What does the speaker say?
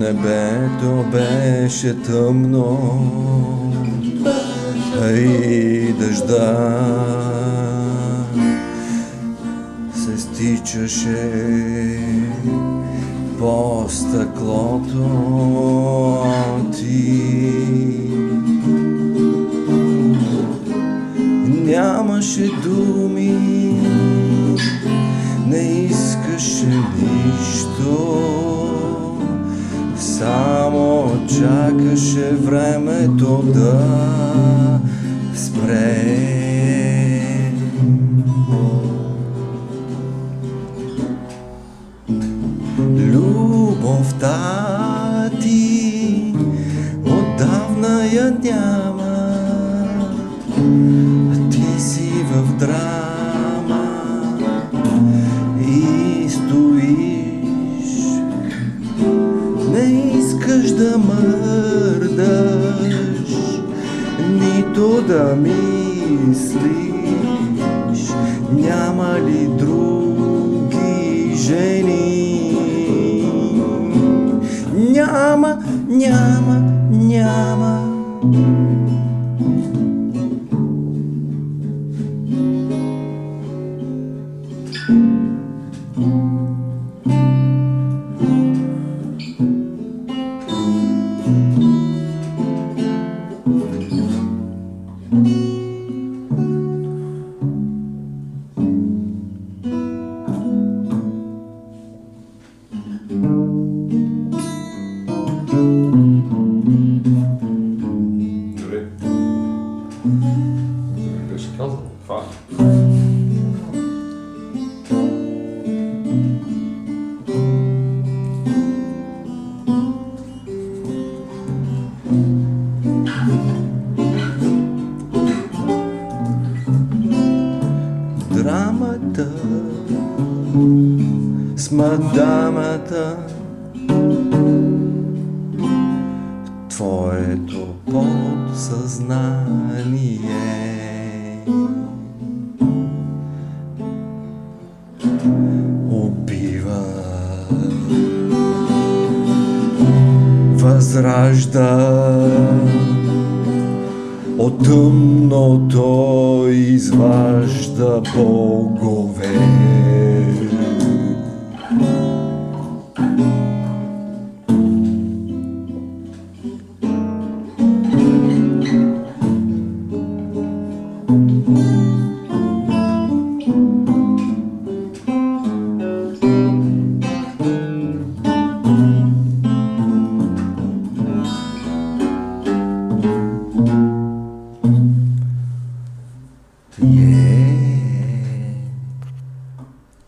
Небето беше тъмно, и дъжда. Се стичаше по стъклото ти. Нямаше думи, не искаше нищо, чакаше времето да спре. Любовта ти отдавна я няма, ти си в драма нито да мислиш, няма ли други жени? Няма, няма, няма. Добре. Добре беше казано. Това. Драмата с мадамата твоето подсъзнание. Убива. Възражда. От тъмното изважда богове. Yeah.